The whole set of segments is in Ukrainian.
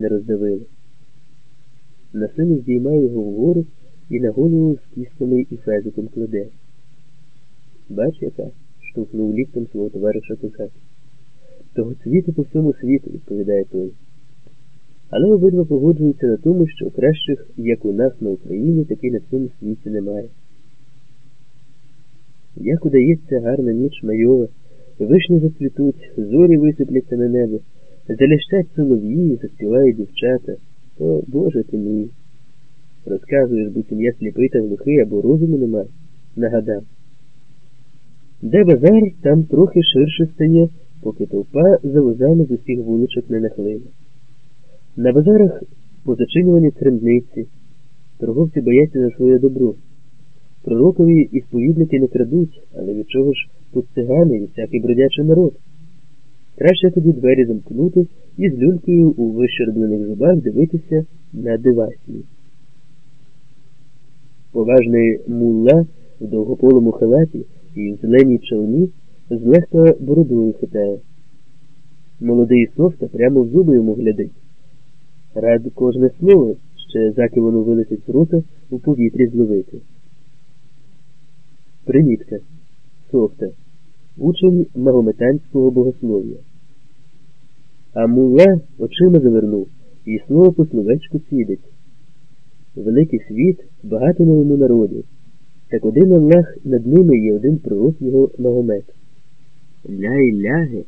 не роздавили. На силу здіймає його вгору і на голову з кістками і фезиком кладе. Бач, яка? штовхнув ліктем свого товариша козак. Того цвіту по всьому світу, відповідає той. Але обидва погоджуються на тому, що кращих, як у нас на Україні, таки на цьому світі немає. Як удається гарна ніч майова, вишні зацвітуть, зорі висипляться на небо, залящать солов'ї, заспівають дівчата, то Боже ти мій. Розказуєш, буцім я сліпий та глухий або розуму немає, нагадав. Де базар, там трохи ширше стає, поки толпа за возами з усіх вуличок не нахлине. На базарах позачинювані кремниці, торговці бояться за своє добро. Пророкові і сповідники не крадуть, але від чого ж тут цигани і всякий бродячий народ? Краще тоді двері замкнути і з люлькою у вищерблених зубах дивитися на дивасні. Поважний мулла в довгополому халаті і в зеленій човні злегка бородою хитає. Молодий софта прямо в зуби йому глядить. Рад кожне слово, ще заки воно вилетить з рота у повітрі зловити. Примітка. Софта. Учень магометанського богослов'я. А мулла очима завернув і слово словечку свідить. Великий світ, багато йому народів. Так один Аллах над ними є один пророк його Магомет. Ля ілляги,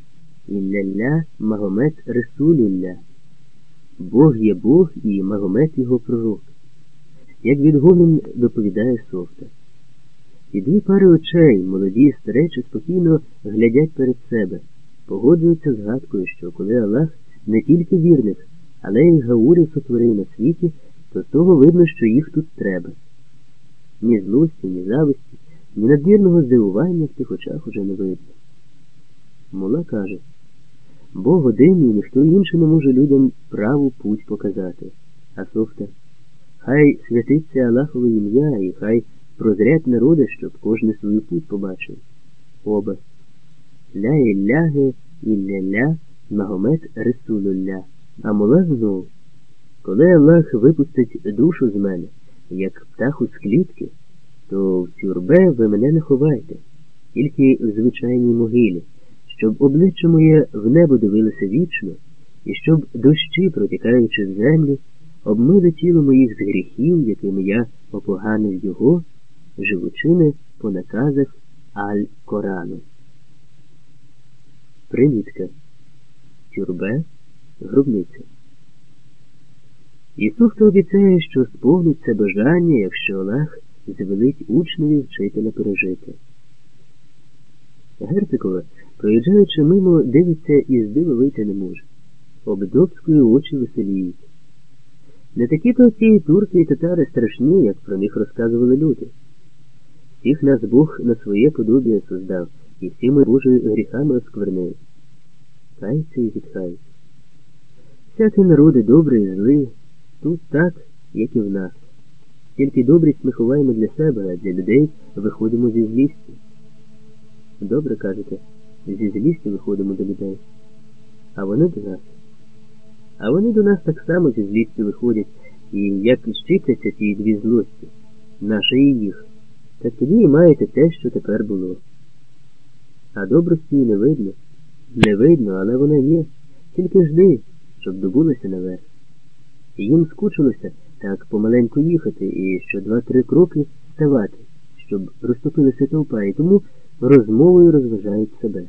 ілля-ля Магомет Ресулюлля. Бог є Бог і Магомет його пророк. Як відгомін доповідає Софта. І дві пари очей, молоді і старечі, спокійно глядять перед себе, погоджуються з гадкою, що коли Аллах не тільки вірних, але й гаурів сотворив на світі, то з того видно, що їх тут треба. Ні злості, ні зависті, ні надмірного здивування в тих очах уже не видно. Мула каже Бог один і ніхто інший не може людям праву путь показати. А софта, хай святиться Аллахове ім'я і хай прозрять народи, щоб кожен свою путь побачив. Оба. Ля ілляге ілля-ля Магомед Ресулулля. А мула. Коли Аллах випустить душу з мене, як птаху з клітки, то в тюрбе ви мене не ховайте, тільки в звичайній могилі, щоб обличчя моє в небо дивилося вічно, і щоб дощі, протікаючи в землю, обмили тіло моїх з гріхів, якими я опоганив його, живучини по наказах Аль-Корану. Примітка. Тюрбе, гробниця. Ісус обіцяє, що сповниться бажання, якщо Олег звелить учневі вчителя пережити. Герцикова, проїжджаючи мимо, дивиться і здиво вийти не може. Обдобської очі веселіють. Не такі то ці турки і татари страшні, як про них розказували люди. Всіх нас Бог на своє подобіє создав, і всі ми Божі гріхами осквернили. Каються і зітхають. Всякі народи добрі і зли. Тут так, як і в нас. Тільки добрість ми ховаємо для себе, а для людей виходимо зі злістю. Добре кажете, зі злістю виходимо до людей. А вони до нас. А вони до нас так само зі злістю виходять, і як щипляться ті дві злості, наша і їх, так тоді і маєте те, що тепер було. А добрості не видно. Не видно, але вона є. Тільки жди, щоб добулася наверх. Їм скучилося так помаленьку їхати і що два-три кроки ставати, щоб розтопилася толпа, і тому розмовою розважають себе.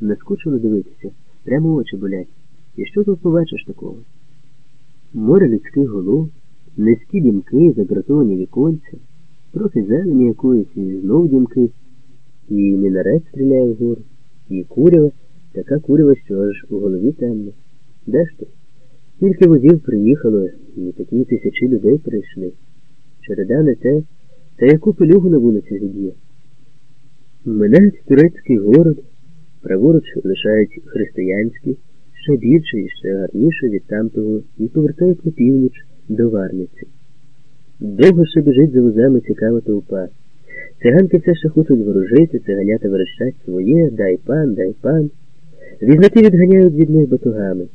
Не скучило дивитися, прямо очі болять. І що тут побачиш такого? Море людських голов, низькі дімки, загратовані віконця, трохи зелені якоїсь і знов дімки, і мінарет стріляє вгору, і курява, така курява, що аж у голові темно. Де ж ти? Скільки возів приїхало, і такі тисячі людей прийшли. Череда не те, та яку пилюгу на вулиці зіб'є. Минають турецький город, праворуч лишають християнський, ще більше і ще гарніше від тамтого, і повертають на північ до Варниці. Довго ще біжить за возами цікава толпа. Циганки все ще хочуть ворожити, циганята верещать своє, дай пан, дай пан. Візнаки відганяють від них батугами.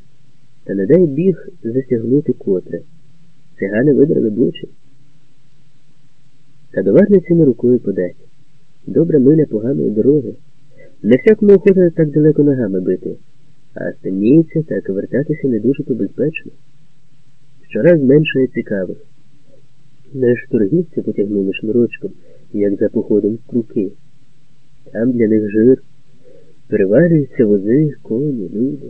та не дай біг засягнути котре. Цигани видрали бочі. Та до Варниці не рукою подать. Добра миля поганої дороги. Не всякому охота так далеко ногами бити, а стемніється, так вертатися не дуже то безпечно. Щораз менше цікавих. Не торгівці потягнули шнурочком, як за походом в круки. Там для них жир. Переварюються вози, коні, люди.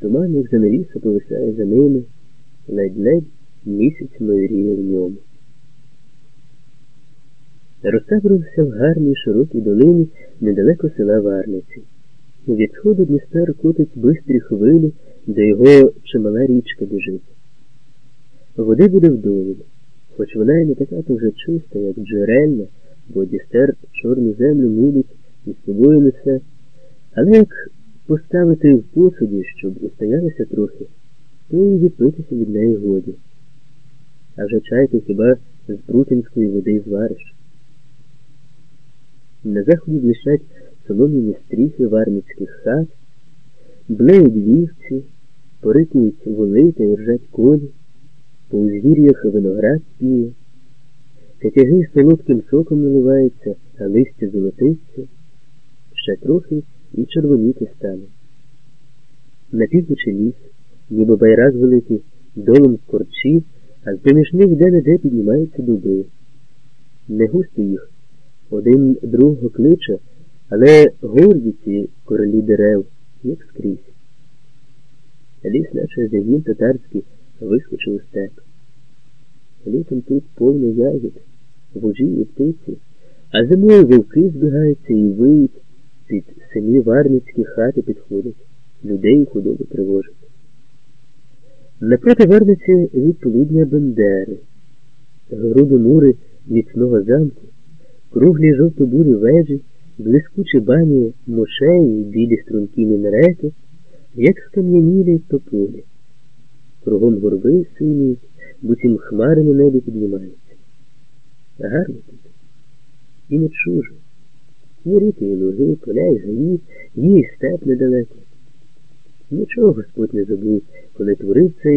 Туман, як занавіса, повисає за ними, ледь-ледь місяць майоріє в ньому. Розтаборився в гарній широкій долині недалеко села Варниці. Від сходу Дністер котить бистрі хвилі, де його чимала річка біжить. Води буде вдоволь, хоч вона й не така вже чиста, як джерельна, бо Дністер чорну землю мудить і з собою несе, але як поставити в посуді, щоб устоялася трохи, то і відпитися від неї годі. А вже чайку хіба з прутинської води звариш. На заході блищать солом'яні стріхи варницьких хат, блеють вівці, порикують воли та ржать коні, по узвір'ях виноград спіє, катяги солодким соком наливаються, а листя золотиться, ще трохи і червоніти стане. На півночі ліс, ніби байрак великий, долом корчі, а з поміж них де-не-де піднімаються дуби. Не густо їх. Один другого кличе, але горді ці королі дерев, як скрізь. Ліс, наче загін татарський, вискочив у степ. Літом тут повно ягід, вужі і птиці, а зимою вовки збігаються і виють, під самі варницькі хати підходять, людей худобу тривожать. Напроти Варниці від полудня Бендери, груди мури міцного замку, круглі жовто-бурі вежі, блискучі бані мошеї, білі стрункі мінарети, як скам'янілі тополі. Кругом горби синіють, буцім хмари на небі піднімаються. Гарно тут. І не чуже. ні ріки і луги, поля і гаї, їй степ недалеко. Нічого Господь не забув, коли творив цей